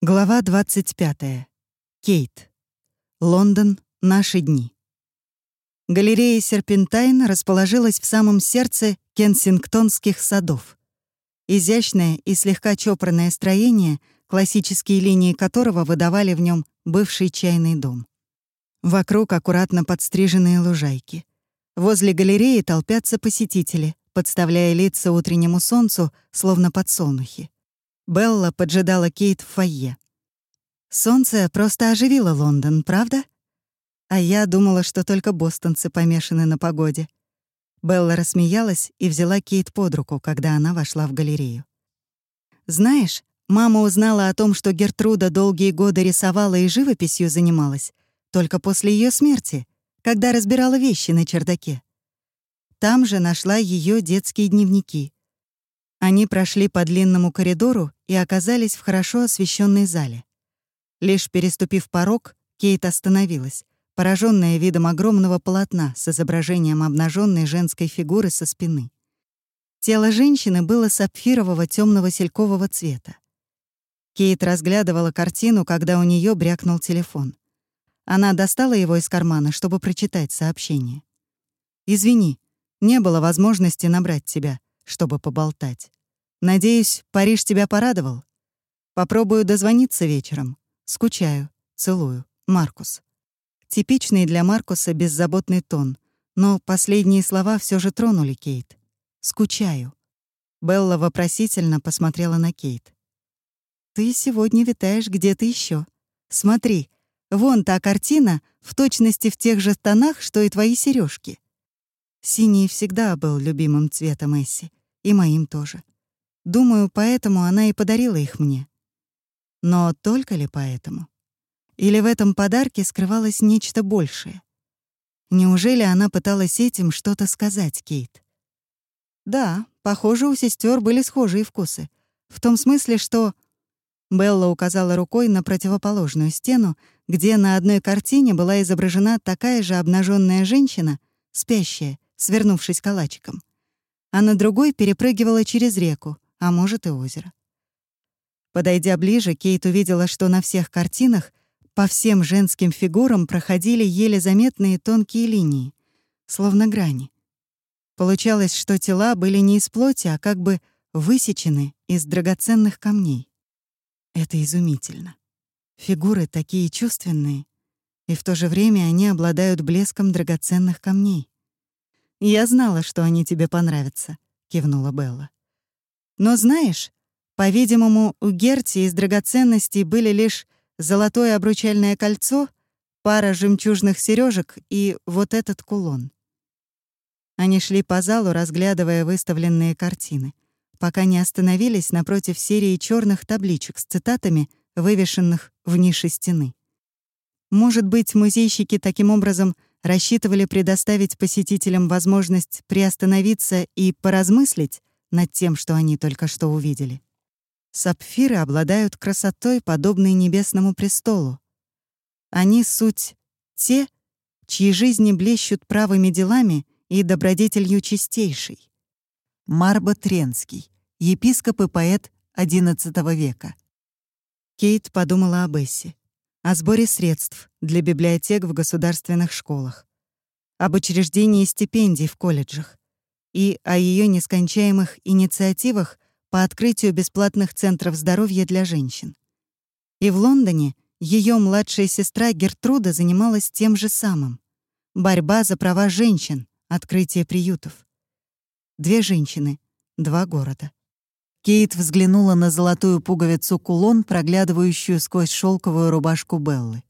Глава 25. Кейт. Лондон. Наши дни. Галерея «Серпентайн» расположилась в самом сердце кенсингтонских садов. Изящное и слегка чопорное строение, классические линии которого выдавали в нем бывший чайный дом. Вокруг аккуратно подстриженные лужайки. Возле галереи толпятся посетители, подставляя лица утреннему солнцу, словно подсолнухи. Белла поджидала Кейт в фойе. «Солнце просто оживило Лондон, правда?» А я думала, что только бостонцы помешаны на погоде. Белла рассмеялась и взяла Кейт под руку, когда она вошла в галерею. «Знаешь, мама узнала о том, что Гертруда долгие годы рисовала и живописью занималась, только после ее смерти, когда разбирала вещи на чердаке. Там же нашла ее детские дневники. Они прошли по длинному коридору и оказались в хорошо освещенной зале. Лишь переступив порог, Кейт остановилась, пораженная видом огромного полотна с изображением обнаженной женской фигуры со спины. Тело женщины было сапфирового темного селькового цвета. Кейт разглядывала картину, когда у нее брякнул телефон. Она достала его из кармана, чтобы прочитать сообщение. «Извини, не было возможности набрать тебя», чтобы поболтать. Надеюсь, Париж тебя порадовал? Попробую дозвониться вечером. Скучаю. Целую. Маркус. Типичный для Маркуса беззаботный тон, но последние слова все же тронули Кейт. «Скучаю». Белла вопросительно посмотрела на Кейт. «Ты сегодня витаешь где-то еще. Смотри, вон та картина в точности в тех же тонах, что и твои сережки. Синий всегда был любимым цветом Эсси. И моим тоже. Думаю, поэтому она и подарила их мне. Но только ли поэтому? Или в этом подарке скрывалось нечто большее? Неужели она пыталась этим что-то сказать, Кейт? Да, похоже, у сестер были схожие вкусы. В том смысле, что... Белла указала рукой на противоположную стену, где на одной картине была изображена такая же обнаженная женщина, спящая, свернувшись калачиком а на другой перепрыгивала через реку, а может и озеро. Подойдя ближе, Кейт увидела, что на всех картинах по всем женским фигурам проходили еле заметные тонкие линии, словно грани. Получалось, что тела были не из плоти, а как бы высечены из драгоценных камней. Это изумительно. Фигуры такие чувственные, и в то же время они обладают блеском драгоценных камней. «Я знала, что они тебе понравятся», — кивнула Белла. «Но знаешь, по-видимому, у Герти из драгоценностей были лишь золотое обручальное кольцо, пара жемчужных сережек и вот этот кулон». Они шли по залу, разглядывая выставленные картины, пока не остановились напротив серии черных табличек с цитатами, вывешенных в нише стены. Может быть, музейщики таким образом — рассчитывали предоставить посетителям возможность приостановиться и поразмыслить над тем, что они только что увидели. Сапфиры обладают красотой, подобной небесному престолу. Они — суть те, чьи жизни блещут правыми делами и добродетелью чистейшей. Марба Тренский, епископ и поэт XI века. Кейт подумала об Эссе о сборе средств для библиотек в государственных школах, об учреждении стипендий в колледжах и о ее нескончаемых инициативах по открытию бесплатных центров здоровья для женщин. И в Лондоне ее младшая сестра Гертруда занималась тем же самым. Борьба за права женщин, открытие приютов. Две женщины, два города. Кейт взглянула на золотую пуговицу кулон, проглядывающую сквозь шелковую рубашку Беллы.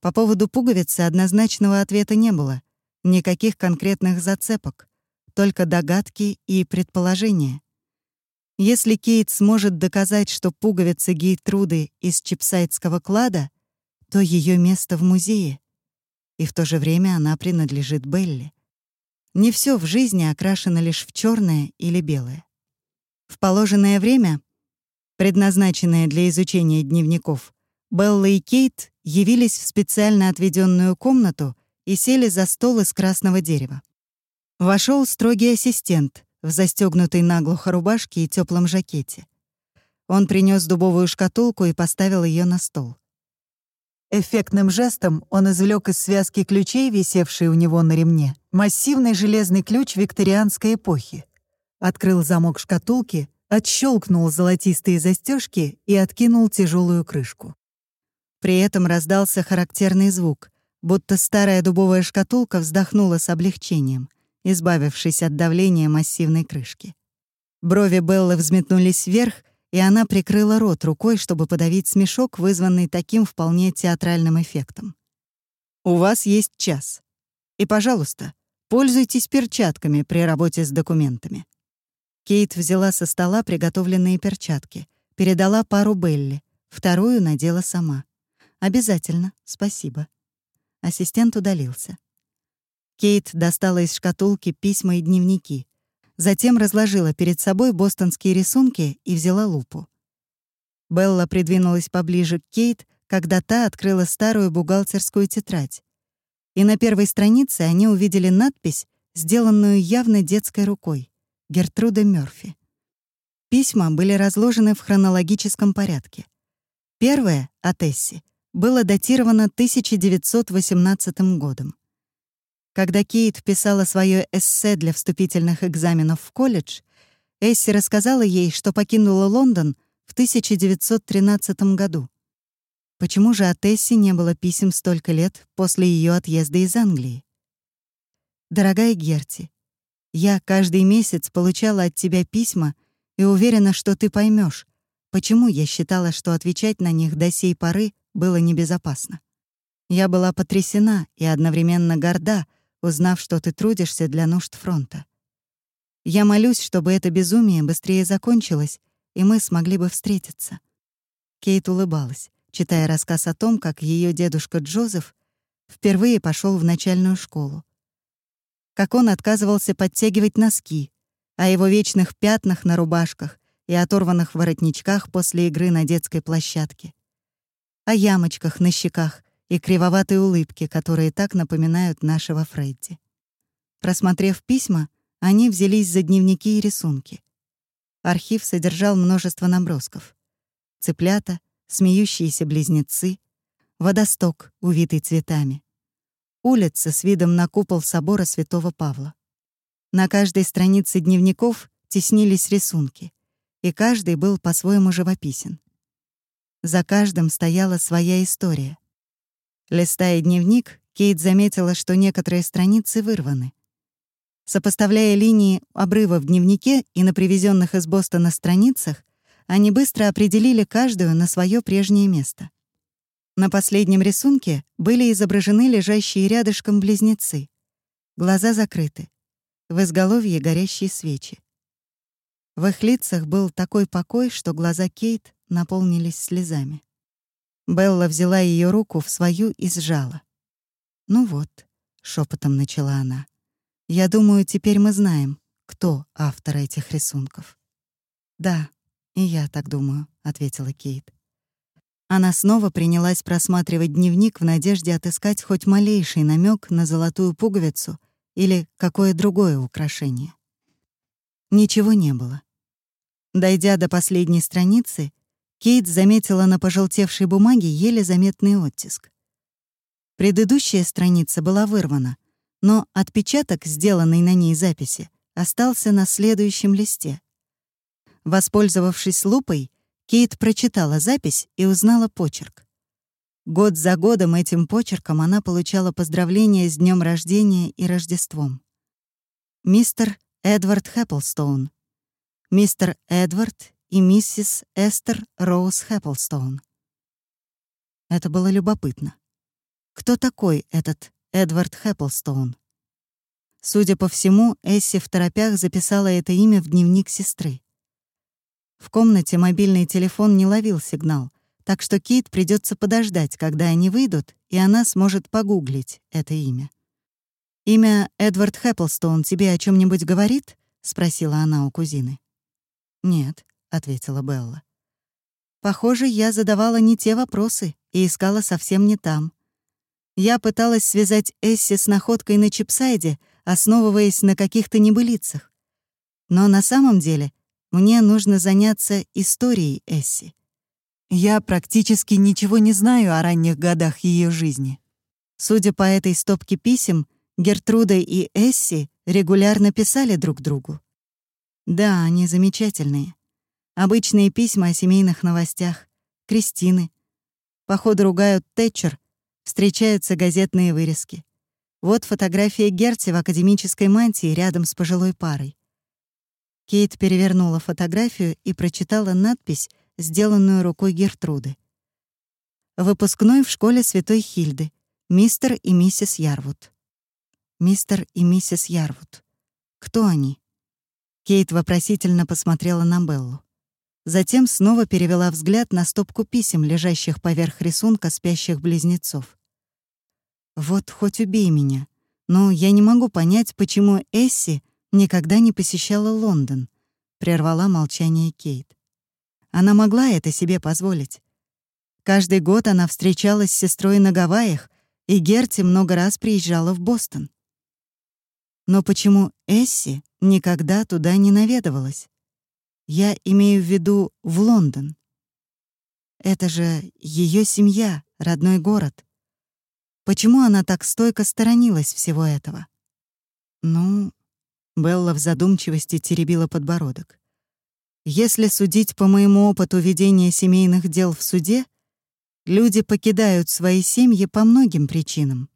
По поводу пуговицы однозначного ответа не было. Никаких конкретных зацепок, только догадки и предположения. Если Кейт сможет доказать, что пуговица Гейтруды из чипсайдского клада, то ее место в музее. И в то же время она принадлежит Белле. Не все в жизни окрашено лишь в черное или белое. В положенное время, предназначенное для изучения дневников, Белла и Кейт явились в специально отведенную комнату и сели за стол из красного дерева. Вошел строгий ассистент в застегнутой наглухо рубашке и теплом жакете. Он принес дубовую шкатулку и поставил ее на стол. Эффектным жестом он извлек из связки ключей, висевшей у него на ремне, массивный железный ключ викторианской эпохи. Открыл замок шкатулки, отщелкнул золотистые застежки и откинул тяжелую крышку. При этом раздался характерный звук, будто старая дубовая шкатулка вздохнула с облегчением, избавившись от давления массивной крышки. Брови Беллы взметнулись вверх, и она прикрыла рот рукой, чтобы подавить смешок, вызванный таким вполне театральным эффектом. «У вас есть час. И, пожалуйста, пользуйтесь перчатками при работе с документами». Кейт взяла со стола приготовленные перчатки, передала пару Белли, вторую надела сама. «Обязательно, спасибо». Ассистент удалился. Кейт достала из шкатулки письма и дневники, затем разложила перед собой бостонские рисунки и взяла лупу. Белла придвинулась поближе к Кейт, когда та открыла старую бухгалтерскую тетрадь. И на первой странице они увидели надпись, сделанную явно детской рукой — Гертруда Мёрфи. Письма были разложены в хронологическом порядке. Первое, от Эсси, было датировано 1918 годом. Когда Кейт писала свое эссе для вступительных экзаменов в колледж, Эсси рассказала ей, что покинула Лондон в 1913 году. Почему же от Эсси не было писем столько лет после ее отъезда из Англии? «Дорогая Герти, я каждый месяц получала от тебя письма и уверена, что ты поймешь, почему я считала, что отвечать на них до сей поры было небезопасно. Я была потрясена и одновременно горда, узнав, что ты трудишься для нужд фронта. Я молюсь, чтобы это безумие быстрее закончилось, и мы смогли бы встретиться». Кейт улыбалась, читая рассказ о том, как ее дедушка Джозеф впервые пошел в начальную школу. Как он отказывался подтягивать носки, о его вечных пятнах на рубашках и оторванных воротничках после игры на детской площадке, о ямочках на щеках и кривоватой улыбке, которые так напоминают нашего Фредди. Просмотрев письма, они взялись за дневники и рисунки. Архив содержал множество набросков. Цыплята, смеющиеся близнецы, водосток, увитый цветами, улица с видом на купол собора Святого Павла. На каждой странице дневников теснились рисунки, и каждый был по-своему живописен. За каждым стояла своя история. Листая дневник, Кейт заметила, что некоторые страницы вырваны. Сопоставляя линии обрыва в дневнике и на привезенных из Бостона страницах, они быстро определили каждую на свое прежнее место. На последнем рисунке были изображены лежащие рядышком близнецы. Глаза закрыты. В изголовье горящие свечи. В их лицах был такой покой, что глаза Кейт наполнились слезами. Белла взяла ее руку в свою и сжала. «Ну вот», — шепотом начала она, — «я думаю, теперь мы знаем, кто автор этих рисунков». «Да, и я так думаю», — ответила Кейт. Она снова принялась просматривать дневник в надежде отыскать хоть малейший намек на золотую пуговицу или какое другое украшение. Ничего не было. Дойдя до последней страницы, Кейт заметила на пожелтевшей бумаге еле заметный оттиск. Предыдущая страница была вырвана, но отпечаток, сделанный на ней записи, остался на следующем листе. Воспользовавшись лупой, Кейт прочитала запись и узнала почерк. Год за годом этим почерком она получала поздравления с днем рождения и Рождеством. Мистер Эдвард Хэпплстоун. Мистер Эдвард и миссис Эстер Роуз Хэпплстоун. Это было любопытно. Кто такой этот Эдвард Хэпплстоун? Судя по всему, Эсси в торопях записала это имя в дневник сестры. В комнате мобильный телефон не ловил сигнал, так что Кейт придется подождать, когда они выйдут, и она сможет погуглить это имя. «Имя Эдвард Хэпплстоун тебе о чем нибудь говорит?» — спросила она у кузины. «Нет», — ответила Белла. «Похоже, я задавала не те вопросы и искала совсем не там. Я пыталась связать Эсси с находкой на Чипсайде, основываясь на каких-то небылицах. Но на самом деле Мне нужно заняться историей Эсси. Я практически ничего не знаю о ранних годах ее жизни. Судя по этой стопке писем, Гертруда и Эсси регулярно писали друг другу. Да, они замечательные. Обычные письма о семейных новостях, Кристины. Походу ругают Тэтчер, встречаются газетные вырезки. Вот фотография Герти в академической мантии рядом с пожилой парой. Кейт перевернула фотографию и прочитала надпись, сделанную рукой Гертруды. «Выпускной в школе Святой Хильды. Мистер и миссис Ярвуд». Мистер и миссис Ярвуд. Кто они? Кейт вопросительно посмотрела на Беллу. Затем снова перевела взгляд на стопку писем, лежащих поверх рисунка спящих близнецов. «Вот хоть убей меня, но я не могу понять, почему Эсси никогда не посещала Лондон», — прервала молчание Кейт. Она могла это себе позволить. Каждый год она встречалась с сестрой на Гавайях, и Герти много раз приезжала в Бостон. Но почему Эсси никогда туда не наведывалась? Я имею в виду в Лондон. Это же ее семья, родной город. Почему она так стойко сторонилась всего этого? Ну, Белла в задумчивости теребила подбородок. Если судить по моему опыту ведения семейных дел в суде, люди покидают свои семьи по многим причинам.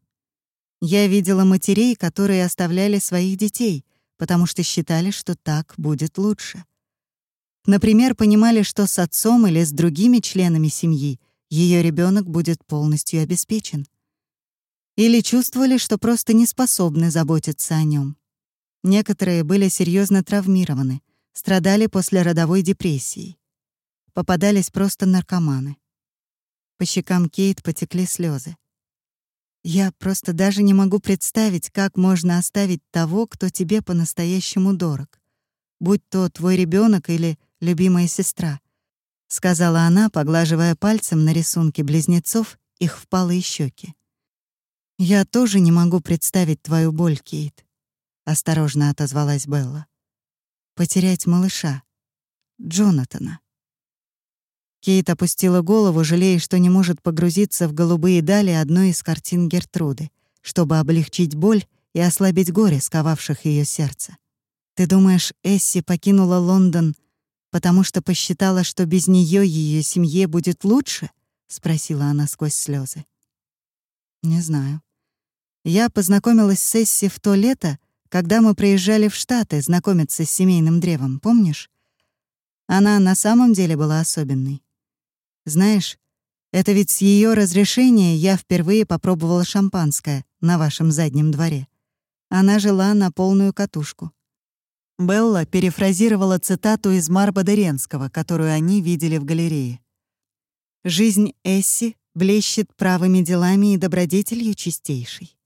Я видела матерей, которые оставляли своих детей, потому что считали, что так будет лучше. Например, понимали, что с отцом или с другими членами семьи ее ребенок будет полностью обеспечен. Или чувствовали, что просто не способны заботиться о нем. Некоторые были серьезно травмированы, страдали после родовой депрессии. Попадались просто наркоманы. По щекам Кейт потекли слезы. Я просто даже не могу представить, как можно оставить того, кто тебе по-настоящему дорог. Будь то твой ребенок или любимая сестра, сказала она, поглаживая пальцем на рисунке близнецов их впалые щеки. Я тоже не могу представить твою боль, Кейт осторожно отозвалась Белла. Потерять малыша, Джонатана. Кейт опустила голову, жалея, что не может погрузиться в голубые дали одной из картин Гертруды, чтобы облегчить боль и ослабить горе, сковавших ее сердце. «Ты думаешь, Эсси покинула Лондон, потому что посчитала, что без нее ее семье будет лучше?» — спросила она сквозь слезы. «Не знаю. Я познакомилась с Эсси в то лето, когда мы приезжали в Штаты знакомиться с семейным древом, помнишь? Она на самом деле была особенной. Знаешь, это ведь с ее разрешения я впервые попробовала шампанское на вашем заднем дворе. Она жила на полную катушку. Белла перефразировала цитату из Марба Деренского, которую они видели в галерее. «Жизнь Эсси блещет правыми делами и добродетелью чистейшей».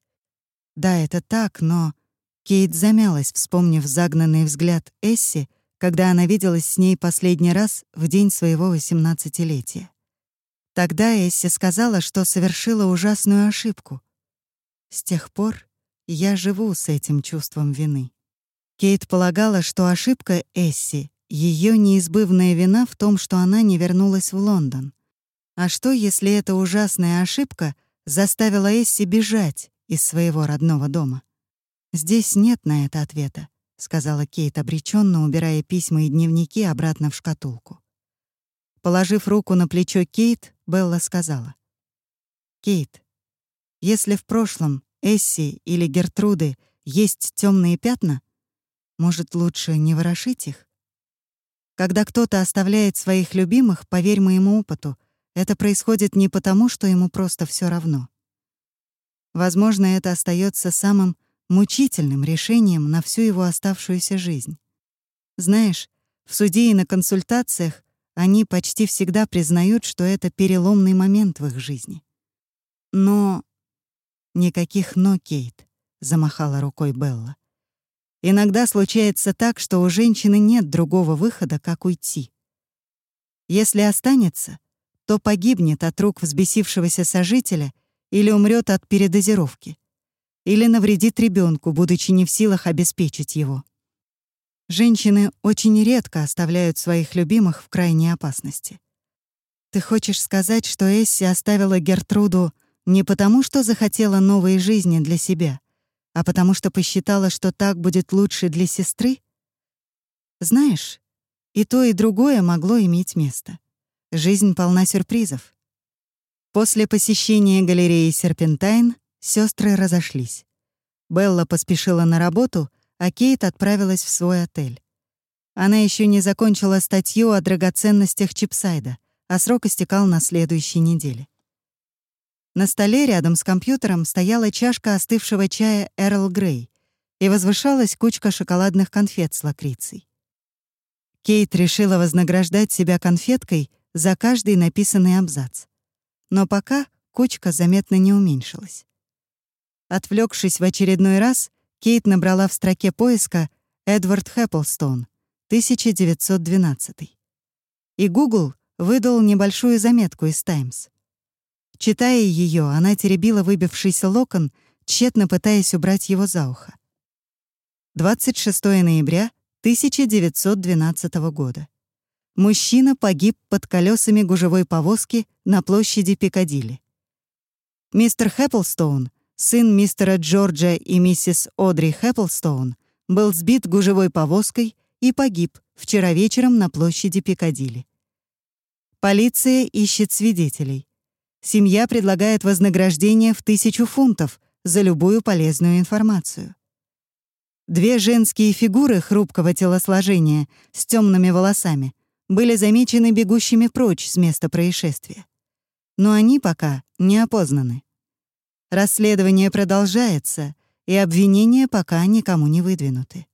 Да, это так, но Кейт замялась, вспомнив загнанный взгляд Эсси, когда она виделась с ней последний раз в день своего восемнадцатилетия. Тогда Эсси сказала, что совершила ужасную ошибку. С тех пор я живу с этим чувством вины. Кейт полагала, что ошибка Эсси — ее неизбывная вина в том, что она не вернулась в Лондон. А что, если эта ужасная ошибка заставила Эсси бежать из своего родного дома? «Здесь нет на это ответа», — сказала Кейт обреченно, убирая письма и дневники обратно в шкатулку. Положив руку на плечо Кейт, Белла сказала. «Кейт, если в прошлом Эсси или Гертруды есть темные пятна, может, лучше не ворошить их? Когда кто-то оставляет своих любимых, поверь моему опыту, это происходит не потому, что ему просто все равно. Возможно, это остается самым мучительным решением на всю его оставшуюся жизнь. Знаешь, в суде и на консультациях они почти всегда признают, что это переломный момент в их жизни. Но... Никаких «но», Кейт, — замахала рукой Белла. Иногда случается так, что у женщины нет другого выхода, как уйти. Если останется, то погибнет от рук взбесившегося сожителя или умрет от передозировки или навредит ребенку, будучи не в силах обеспечить его. Женщины очень редко оставляют своих любимых в крайней опасности. Ты хочешь сказать, что Эсси оставила Гертруду не потому, что захотела новой жизни для себя, а потому что посчитала, что так будет лучше для сестры? Знаешь, и то, и другое могло иметь место. Жизнь полна сюрпризов. После посещения галереи «Серпентайн» сестры разошлись. Белла поспешила на работу, а Кейт отправилась в свой отель. Она еще не закончила статью о драгоценностях Чипсайда, а срок истекал на следующей неделе. На столе рядом с компьютером стояла чашка остывшего чая Эрл Грей и возвышалась кучка шоколадных конфет с лакрицей. Кейт решила вознаграждать себя конфеткой за каждый написанный абзац. Но пока кучка заметно не уменьшилась. Отвлекшись в очередной раз, Кейт набрала в строке поиска «Эдвард Хэпплстоун, 1912». И Google выдал небольшую заметку из «Таймс». Читая ее, она теребила выбившийся локон, тщетно пытаясь убрать его за ухо. 26 ноября 1912 года. Мужчина погиб под колесами гужевой повозки на площади Пикадилли. Мистер Хэпплстоун, сын мистера Джорджа и миссис Одри Хэпплстоун, был сбит гужевой повозкой и погиб вчера вечером на площади Пикадилли. Полиция ищет свидетелей. Семья предлагает вознаграждение в тысячу фунтов за любую полезную информацию. Две женские фигуры хрупкого телосложения с темными волосами были замечены бегущими прочь с места происшествия. Но они пока не опознаны. Расследование продолжается, и обвинения пока никому не выдвинуты.